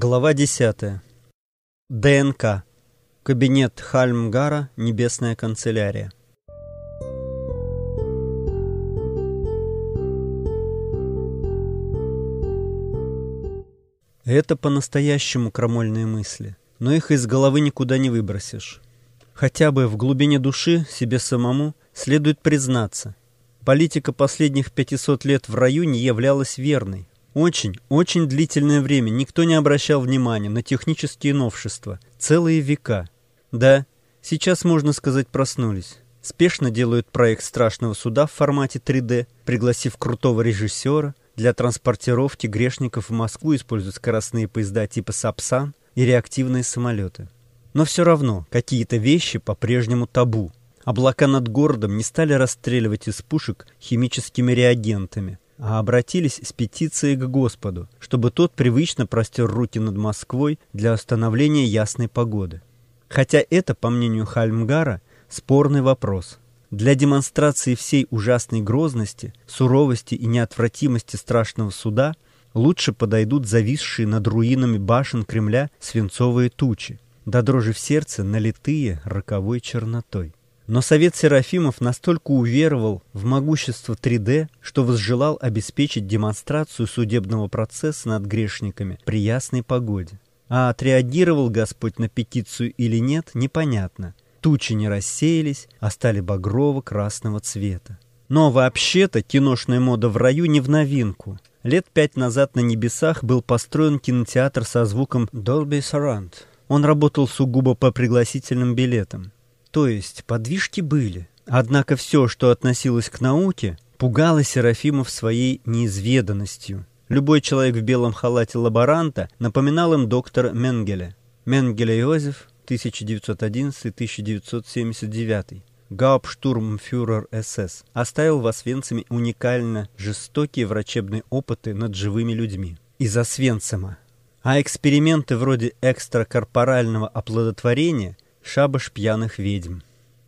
Глава 10. ДНК. Кабинет Хальмгара, Небесная канцелярия. Это по-настоящему крамольные мысли, но их из головы никуда не выбросишь. Хотя бы в глубине души себе самому следует признаться. Политика последних 500 лет в раю не являлась верной, очень, очень длительное время никто не обращал внимания на технические новшества. Целые века. Да, сейчас, можно сказать, проснулись. Спешно делают проект страшного суда в формате 3D, пригласив крутого режиссера. Для транспортировки грешников в Москву используют скоростные поезда типа «Сапсан» и реактивные самолеты. Но все равно какие-то вещи по-прежнему табу. Облака над городом не стали расстреливать из пушек химическими реагентами – а обратились с петицией к Господу, чтобы тот привычно простер руки над Москвой для установления ясной погоды. Хотя это, по мнению Хальмгара, спорный вопрос. Для демонстрации всей ужасной грозности, суровости и неотвратимости страшного суда лучше подойдут зависшие над руинами башен Кремля свинцовые тучи, до дрожи в сердце налитые роковой чернотой. Но Совет Серафимов настолько уверовал в могущество 3D, что возжелал обеспечить демонстрацию судебного процесса над грешниками при ясной погоде. А отреагировал Господь на петицию или нет, непонятно. Тучи не рассеялись, а стали багрово-красного цвета. Но вообще-то киношная мода в раю не в новинку. Лет пять назад на небесах был построен кинотеатр со звуком Dolby Surround. Он работал сугубо по пригласительным билетам. То есть подвижки были. Однако все, что относилось к науке, пугало Серафимов своей неизведанностью. Любой человек в белом халате лаборанта напоминал им доктора Менгеля. Менгеле Иозеф, 1911-1979. Гауптштурмфюрер СС оставил в Освенциме уникально жестокие врачебные опыты над живыми людьми. Из Освенцима. А эксперименты вроде экстракорпорального оплодотворения – шабаш пьяных ведьм.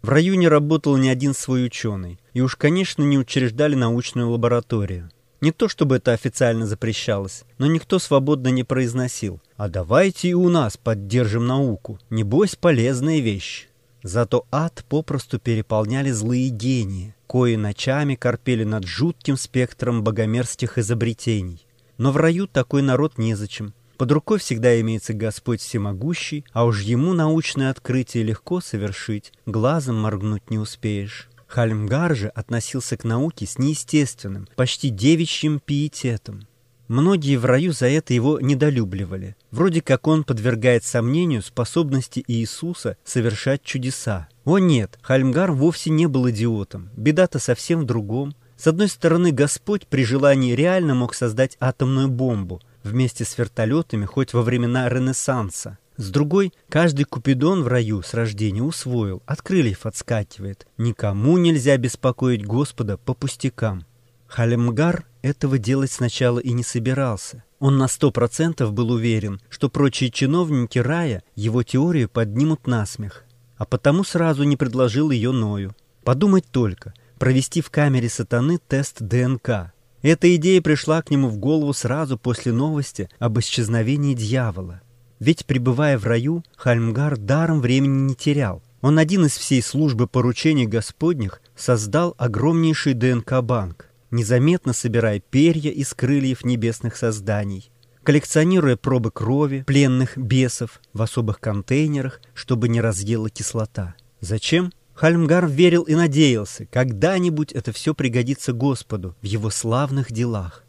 В районе работал не один свой ученый, и уж, конечно, не учреждали научную лабораторию. Не то чтобы это официально запрещалось, но никто свободно не произносил. А давайте и у нас поддержим науку, небось полезная вещь. Зато ад попросту переполняли злые гении, кои ночами корпели над жутким спектром богомерзких изобретений. Но в раю такой народ незачем. Под рукой всегда имеется Господь Всемогущий, а уж ему научное открытие легко совершить, глазом моргнуть не успеешь. Хальмгар же относился к науке с неестественным, почти девичьим пиететом. Многие в раю за это его недолюбливали. Вроде как он подвергает сомнению способности Иисуса совершать чудеса. О нет, Хальмгар вовсе не был идиотом. Беда-то совсем в другом. С одной стороны, Господь при желании реально мог создать атомную бомбу, вместе с вертолетами хоть во времена Ренессанса. С другой, каждый купидон в раю с рождения усвоил, от крыльев отскакивает. Никому нельзя беспокоить Господа по пустякам. Халемгар этого делать сначала и не собирался. Он на сто процентов был уверен, что прочие чиновники рая его теорию поднимут на смех, а потому сразу не предложил ее Ною. Подумать только, провести в камере сатаны тест ДНК. Эта идея пришла к нему в голову сразу после новости об исчезновении дьявола. Ведь, пребывая в раю, Хальмгар даром времени не терял. Он один из всей службы поручений Господних создал огромнейший ДНК-банк, незаметно собирая перья из крыльев небесных созданий, коллекционируя пробы крови пленных бесов в особых контейнерах, чтобы не разъела кислота. Зачем? Хальмгар верил и надеялся, когда-нибудь это все пригодится Господу в его славных делах.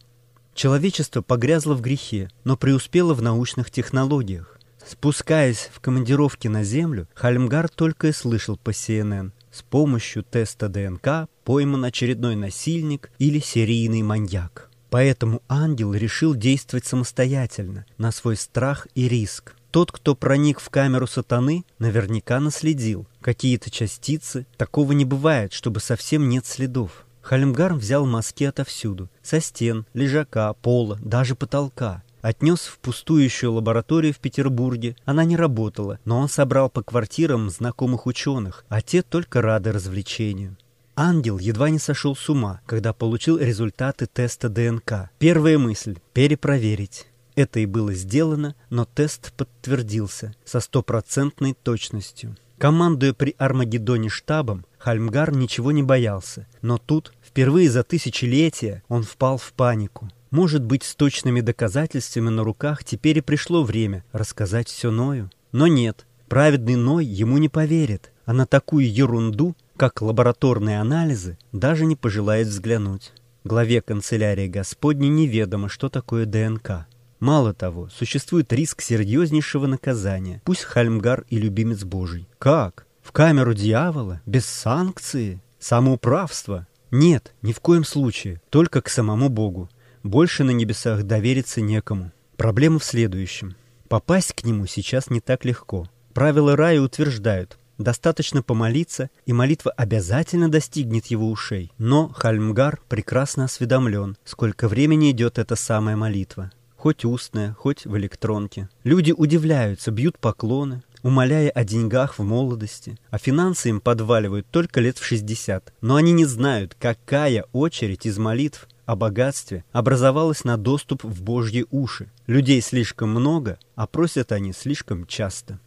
Человечество погрязло в грехе, но преуспело в научных технологиях. Спускаясь в командировки на Землю, Хальмгар только и слышал по CNN. С помощью теста ДНК пойман очередной насильник или серийный маньяк. Поэтому ангел решил действовать самостоятельно, на свой страх и риск. Тот, кто проник в камеру сатаны, наверняка наследил. Какие-то частицы. Такого не бывает, чтобы совсем нет следов. Халимгар взял маски отовсюду. Со стен, лежака, пола, даже потолка. Отнес в пустующую лабораторию в Петербурге. Она не работала, но он собрал по квартирам знакомых ученых, а те только рады развлечению. Ангел едва не сошел с ума, когда получил результаты теста ДНК. Первая мысль – перепроверить. Это и было сделано, но тест подтвердился со стопроцентной точностью. Командуя при Армагеддоне штабом, Хальмгар ничего не боялся, но тут, впервые за тысячелетия, он впал в панику. Может быть, с точными доказательствами на руках теперь и пришло время рассказать все Ною. Но нет, праведный Ной ему не поверит, а на такую ерунду, как лабораторные анализы, даже не пожелает взглянуть. Главе канцелярии Господней неведомо, что такое ДНК. Мало того, существует риск серьезнейшего наказания. Пусть Хальмгар и любимец Божий. Как? В камеру дьявола? Без санкции? Самоуправство? Нет, ни в коем случае. Только к самому Богу. Больше на небесах довериться некому. Проблема в следующем. Попасть к нему сейчас не так легко. Правила рая утверждают, достаточно помолиться, и молитва обязательно достигнет его ушей. Но Хальмгар прекрасно осведомлен, сколько времени идет эта самая молитва. Хоть устная, хоть в электронке. Люди удивляются, бьют поклоны, умоляя о деньгах в молодости, а финансы им подваливают только лет в 60. Но они не знают, какая очередь из молитв о богатстве образовалась на доступ в Божьи уши. Людей слишком много, а просят они слишком часто.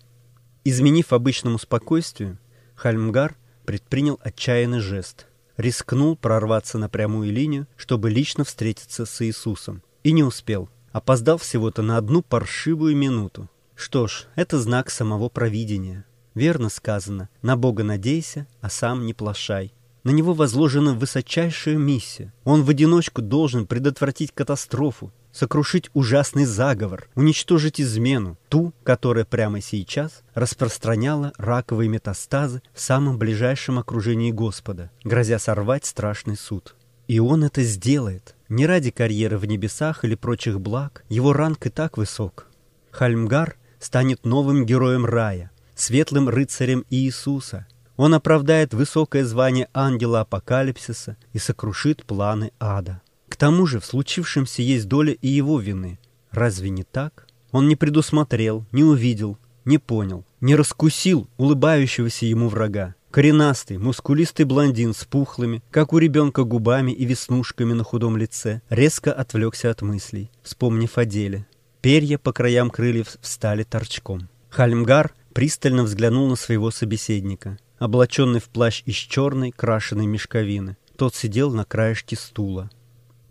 Изменив обычному спокойствию, Хальмгар предпринял отчаянный жест. Рискнул прорваться на прямую линию, чтобы лично встретиться с Иисусом. И не успел. Опоздал всего-то на одну паршивую минуту. Что ж, это знак самого провидения. Верно сказано, на Бога надейся, а сам не плашай. На него возложена высочайшая миссия. Он в одиночку должен предотвратить катастрофу, сокрушить ужасный заговор, уничтожить измену, ту, которая прямо сейчас распространяла раковые метастазы в самом ближайшем окружении Господа, грозя сорвать страшный суд. И он это сделает. Не ради карьеры в небесах или прочих благ, его ранг и так высок. Хальмгар станет новым героем рая, светлым рыцарем Иисуса. Он оправдает высокое звание ангела апокалипсиса и сокрушит планы ада. К тому же в случившемся есть доля и его вины. Разве не так? Он не предусмотрел, не увидел, не понял, не раскусил улыбающегося ему врага. Коренастый, мускулистый блондин с пухлыми, как у ребенка губами и веснушками на худом лице, резко отвлекся от мыслей, вспомнив о деле. Перья по краям крыльев встали торчком. Хальмгар пристально взглянул на своего собеседника, облаченный в плащ из черной крашеной мешковины. Тот сидел на краешке стула.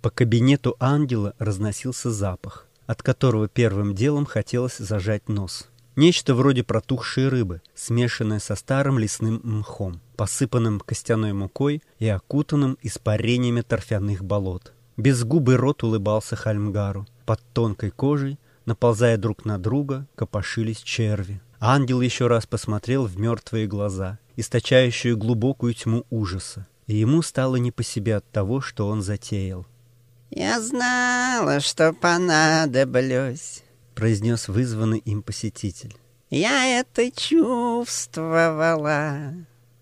По кабинету ангела разносился запах, от которого первым делом хотелось зажать нос. Нечто вроде протухшей рыбы, смешанное со старым лесным мхом, посыпанным костяной мукой и окутанным испарениями торфяных болот. Безгубый рот улыбался Хальмгару. Под тонкой кожей, наползая друг на друга, копошились черви. Ангел еще раз посмотрел в мертвые глаза, источающие глубокую тьму ужаса, и ему стало не по себе от того, что он затеял. «Я знала, что понадоблюсь», — произнес вызванный им посетитель. «Я это чувствовала».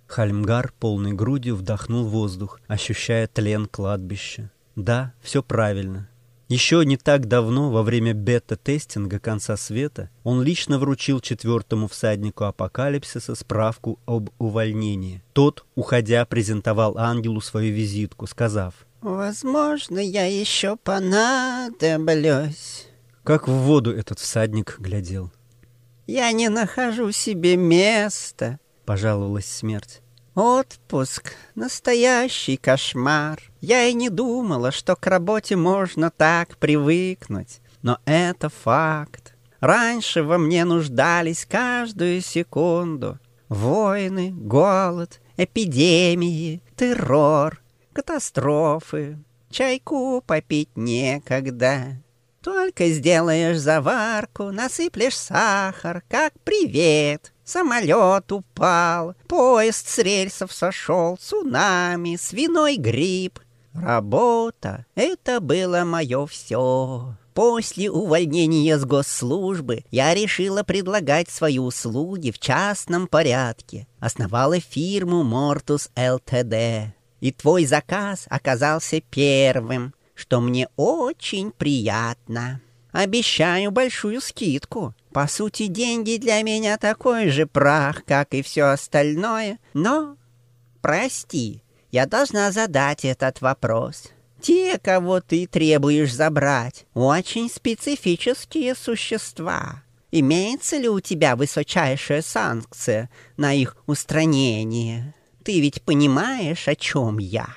Хальмгар полной грудью вдохнул воздух, ощущая тлен кладбища. Да, все правильно. Еще не так давно, во время бета-тестинга конца света, он лично вручил четвертому всаднику апокалипсиса справку об увольнении. Тот, уходя, презентовал ангелу свою визитку, сказав — Возможно, я еще понадоблюсь. Как в воду этот всадник глядел. Я не нахожу себе места, пожаловалась смерть. Отпуск — настоящий кошмар. Я и не думала, что к работе можно так привыкнуть. Но это факт. Раньше во мне нуждались каждую секунду. Войны, голод, эпидемии, террор, катастрофы. Чайку попить некогда. Только сделаешь заварку, насыплешь сахар, как привет. Самолет упал, поезд с рельсов сошел, цунами, свиной грипп. Работа — это было мое все. После увольнения с госслужбы я решила предлагать свои услуги в частном порядке. Основала фирму Mortus Ltd и твой заказ оказался первым, что мне очень приятно. Обещаю большую скидку. По сути, деньги для меня такой же прах, как и все остальное, но... Прости, я должна задать этот вопрос. Те, кого ты требуешь забрать, очень специфические существа. Имеется ли у тебя высочайшая санкция на их устранение? Ты ведь понимаешь, о чем я?»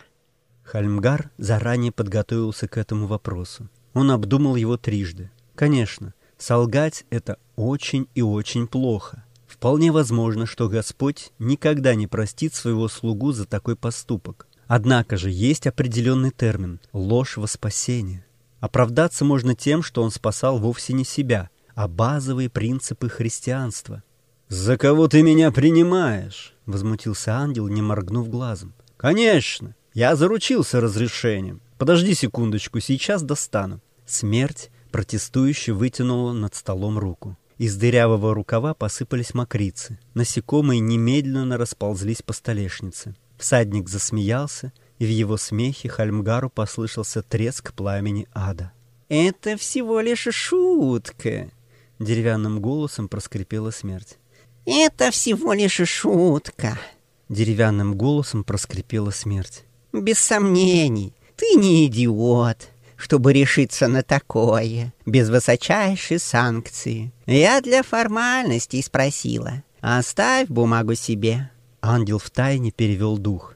Хальмгар заранее подготовился к этому вопросу. Он обдумал его трижды. Конечно, солгать — это очень и очень плохо. Вполне возможно, что Господь никогда не простит своего слугу за такой поступок. Однако же есть определенный термин — ложь во спасение. Оправдаться можно тем, что он спасал вовсе не себя, а базовые принципы христианства. «За кого ты меня принимаешь?» — возмутился ангел, не моргнув глазом. «Конечно! Я заручился разрешением. Подожди секундочку, сейчас достану». Смерть протестующе вытянула над столом руку. Из дырявого рукава посыпались мокрицы. Насекомые немедленно расползлись по столешнице. Всадник засмеялся, и в его смехе Хальмгару послышался треск пламени ада. «Это всего лишь шутка», — деревянным голосом проскрипела смерть. «Это всего лишь шутка», — деревянным голосом проскрипела смерть. «Без сомнений, ты не идиот, чтобы решиться на такое, без высочайшей санкции. Я для формальностей спросила. Оставь бумагу себе». Ангел втайне перевел дух.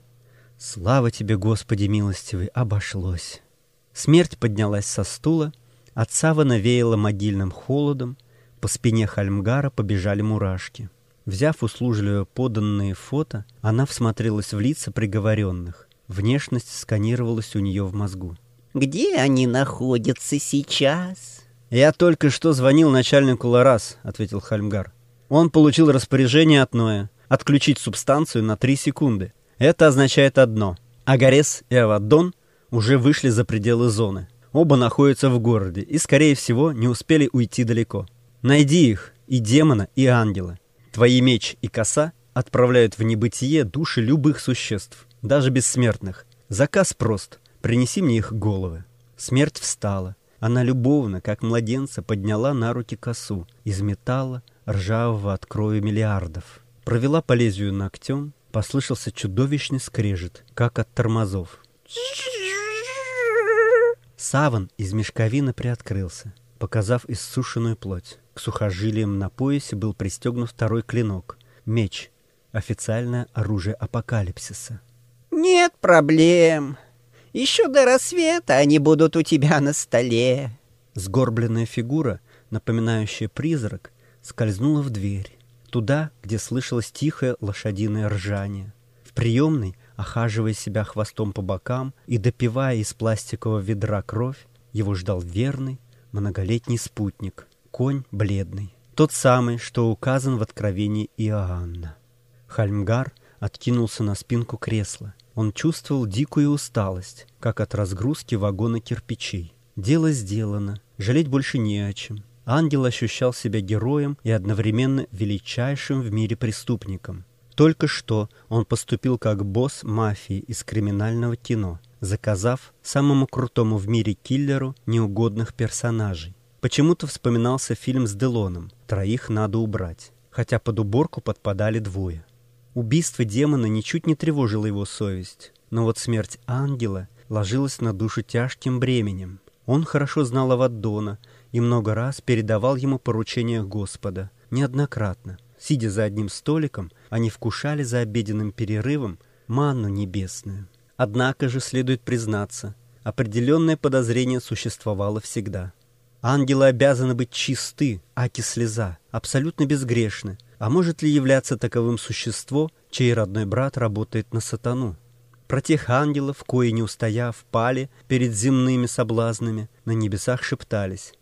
«Слава тебе, Господи милостивый, обошлось». Смерть поднялась со стула, от савана веяло могильным холодом, по спине Хальмгара побежали мурашки. Взяв услужливо поданные фото, она всмотрелась в лица приговоренных. Внешность сканировалась у нее в мозгу. «Где они находятся сейчас?» «Я только что звонил начальнику Ларас», — ответил Хальмгар. «Он получил распоряжение от Ноя отключить субстанцию на 3 секунды. Это означает одно. Агарес и Аваддон уже вышли за пределы зоны. Оба находятся в городе и, скорее всего, не успели уйти далеко. Найди их, и демона, и ангела. Твои меч и коса отправляют в небытие души любых существ, даже бессмертных. Заказ прост. Принеси мне их головы. Смерть встала. Она любовно, как младенца, подняла на руки косу из металла, ржавого от крови миллиардов. Провела по лезвию ногтем, послышался чудовищный скрежет, как от тормозов. Саван из мешковины приоткрылся, показав иссушенную плоть. К сухожилиям на поясе был пристегнут второй клинок — меч, официальное оружие апокалипсиса. «Нет проблем. Еще до рассвета они будут у тебя на столе». Сгорбленная фигура, напоминающая призрак, скользнула в дверь, туда, где слышалось тихое лошадиное ржание. В приемной, охаживая себя хвостом по бокам и допивая из пластикового ведра кровь, его ждал верный, многолетний спутник — конь бледный, тот самый, что указан в откровении Иоанна. Хальмгар откинулся на спинку кресла. Он чувствовал дикую усталость, как от разгрузки вагона кирпичей. Дело сделано, жалеть больше не о чем. Ангел ощущал себя героем и одновременно величайшим в мире преступником. Только что он поступил как босс мафии из криминального кино, заказав самому крутому в мире киллеру неугодных персонажей. Почему-то вспоминался фильм с Делоном «Троих надо убрать», хотя под уборку подпадали двое. Убийство демона ничуть не тревожило его совесть, но вот смерть ангела ложилась на душу тяжким бременем. Он хорошо знал Аваддона и много раз передавал ему поручения Господа, неоднократно. Сидя за одним столиком, они вкушали за обеденным перерывом манну небесную. Однако же, следует признаться, определенное подозрение существовало всегда. Ангелы обязаны быть чисты, аки слеза, абсолютно безгрешны. А может ли являться таковым существо, чей родной брат работает на сатану? Про тех ангелов, кои не устояв, пали перед земными соблазнами, на небесах шептались.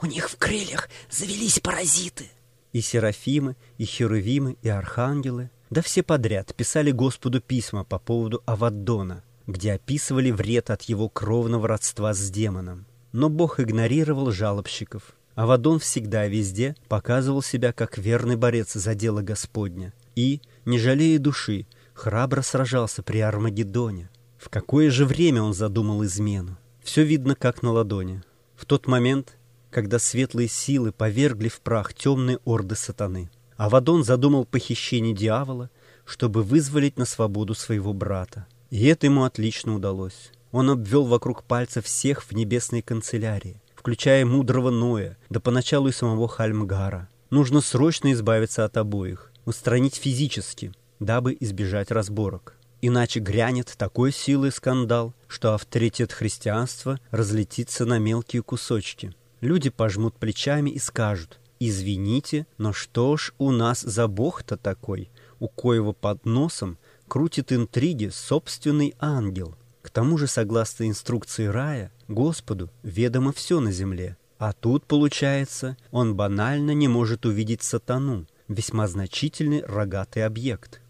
«У них в крыльях завелись паразиты!» И серафимы, и херувимы, и архангелы, да все подряд писали Господу письма по поводу Аваддона, где описывали вред от его кровного родства с демоном. Но Бог игнорировал жалобщиков. Авадон всегда везде показывал себя как верный борец за дело Господня. И, не жалея души, храбро сражался при Армагеддоне. В какое же время он задумал измену? Все видно как на ладони. В тот момент, когда светлые силы повергли в прах темные орды сатаны. Авадон задумал похищение дьявола, чтобы вызволить на свободу своего брата. И это ему отлично удалось. Он обвел вокруг пальца всех в небесной канцелярии, включая мудрого Ноя, да поначалу и самого Хальмгара. Нужно срочно избавиться от обоих, устранить физически, дабы избежать разборок. Иначе грянет такой силой скандал, что авторитет христианства разлетится на мелкие кусочки. Люди пожмут плечами и скажут, «Извините, но что ж у нас за бог-то такой, у коего под носом крутит интриги собственный ангел?» К тому же, согласно инструкции рая, Господу ведомо все на земле. А тут, получается, он банально не может увидеть сатану, весьма значительный рогатый объект.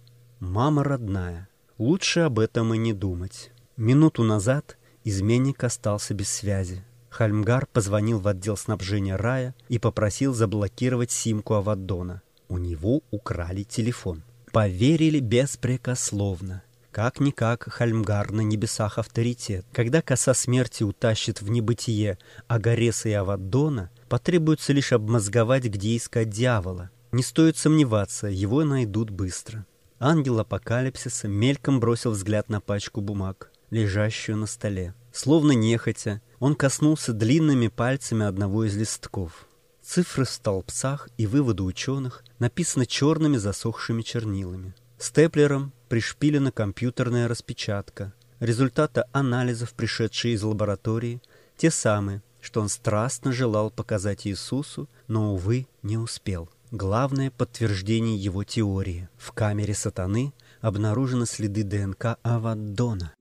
Мама родная, лучше об этом и не думать. Минуту назад изменник остался без связи. Хальмгар позвонил в отдел снабжения рая и попросил заблокировать симку Аваддона. У него украли телефон. Поверили беспрекословно. Как-никак Хальмгар на небесах авторитет. Когда коса смерти утащит в небытие Агареса и Аваддона, потребуется лишь обмозговать, где искать дьявола. Не стоит сомневаться, его найдут быстро. Ангел апокалипсиса мельком бросил взгляд на пачку бумаг, лежащую на столе. Словно нехотя, он коснулся длинными пальцами одного из листков. Цифры в столбцах и выводы ученых написаны черными засохшими чернилами. Степлером пришпилена компьютерная распечатка. Результаты анализов, пришедшие из лаборатории, те самые, что он страстно желал показать Иисусу, но, увы, не успел. Главное подтверждение его теории. В камере сатаны обнаружены следы ДНК Аваддона.